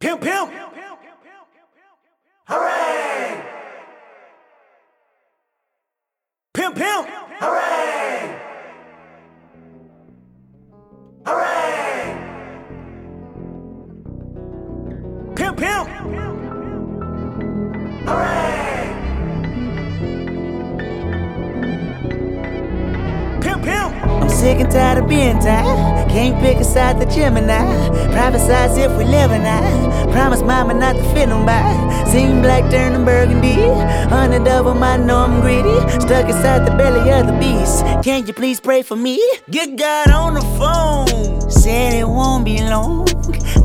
Pimp, pimp. Hooray! Pimp, pimp. Hooray! Hooray! Pimp, pimp. Sick and tired of being tired. Can't pick a side the Gemini. Private size if we live and I. Promise mama not to fit them by. Seen black turn turning burgundy. Hundred of them, I know I'm greedy. Stuck inside the belly of the beast. Can you please pray for me? Get God on the phone. Said it won't be long.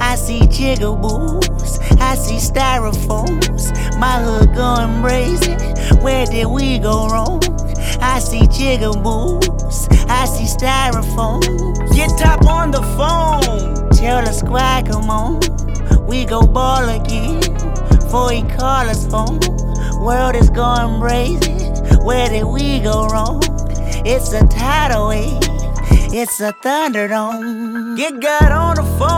I see jigaboos. I see styrofoams. My hood going brazen. Where did we go wrong? I see jigaboos, I see styrofoam. Get top on the phone. Tell the squad, come on. We go ball again. Before he call us home. World is going crazy. Where did we go wrong? It's a tidal wave. It's a thunderdome. Get God on the phone.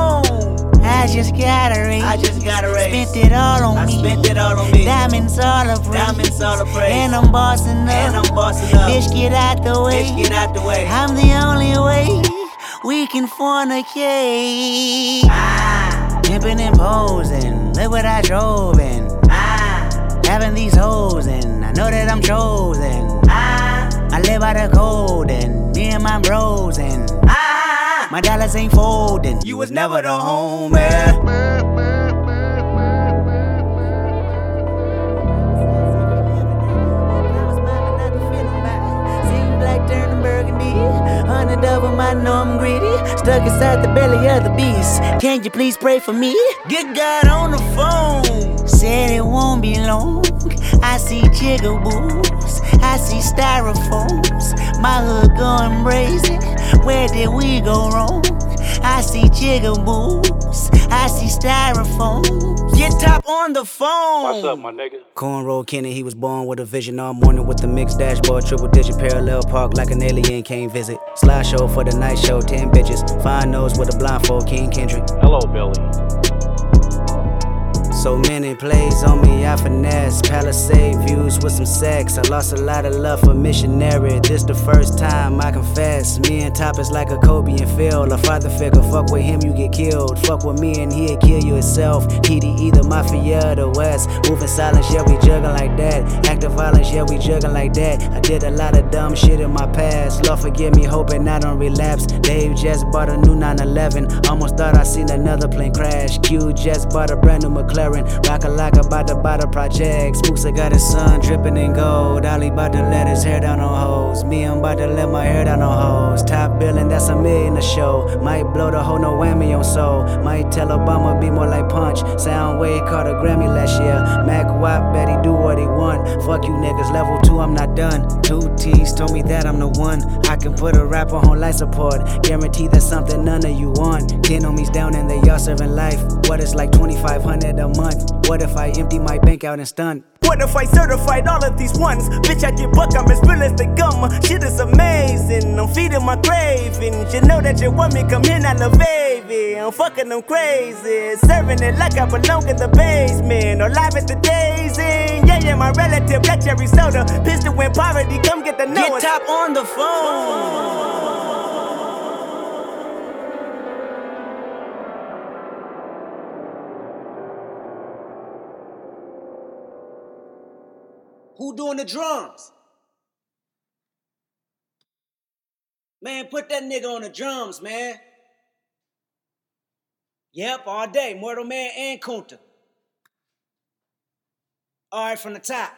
I just got a raise. I just got a raise. Spent it all on I me. spent it all on me. Diamonds all of praise. Diamonds all of praise. And I'm bossing up. And I'm bossing up. Bitch, get out the way. Bitch, get out the way. I'm the only way we can fornicate. Ah, Pimping and posing. Look what I drove in. ah, Having these hoes and I know that I'm chosen. ah, I live by the code and me and my bros. My dollars ain't folding. You was never the homie. Hundred of them, I know I'm greedy. Stuck inside the belly of the beast. Can you please pray for me? Get God on the phone. Said it won't be long. I see jigaboos. I see styrofoams. My hood going brazen. Where did we go wrong? I see jigaboos. I see styrofoams. Get top on the phone. What's up, my nigga? Cornrow Kenny, he was born with a vision all morning with the mixed dashboard, triple digit parallel park like an alien came visit. Slideshow for the night show, 10 bitches. Fine nose with a blindfold, King Kendrick. Hello, Billy. So many plays on me, I finesse. Palisade views with some sex. I lost a lot of love for missionary. This the first time I confess. Me and Top is like a Kobe and Phil. A father figure, fuck with him, you get killed. Fuck with me and he'll kill you itself. TDE, the mafia, or the West. Moving silence, yeah, we juggling like that. Active violence, yeah, we juggling like that. I did a lot of dumb shit in my past. Lord forgive me, hoping I don't relapse. Dave just bought a new 911. Almost thought I seen another plane crash. Q just bought a brand new McLaren. Rock a lock about to buy the project. Spooks, I got his son dripping in gold. Ollie about to let his hair down on hoes. Me, I'm about to let my hair down on hoes. Top billing, that's a million a show. Might blow the whole no whammy on soul. Might tell Obama be more like Punch. Soundwave caught a Grammy last year. Mac Watt bet he do what he want. Fuck you niggas, level two, I'm not done. Two T's told me that I'm the one. I can put a rapper on life support. Guarantee that's something none of you want. Ten homies down and they all serving life. What it's like 2500 a month. What if I empty my bank out and stunt? What if I certified all of these ones? Bitch, I get buck, I'm as real as they come. Shit is amazing, I'm feeding my cravings. You know that you want me, come here, not the baby. I'm fucking them crazy. Serving it like I belong in the basement. Or live at the days in. Yeah, yeah, my relative, black cherry soda. Pistol when poverty, come get the know Get top on the phone. Who doing the drums? Man, put that nigga on the drums, man. Yep, all day. Mortal Man and Kunta. All right, from the top.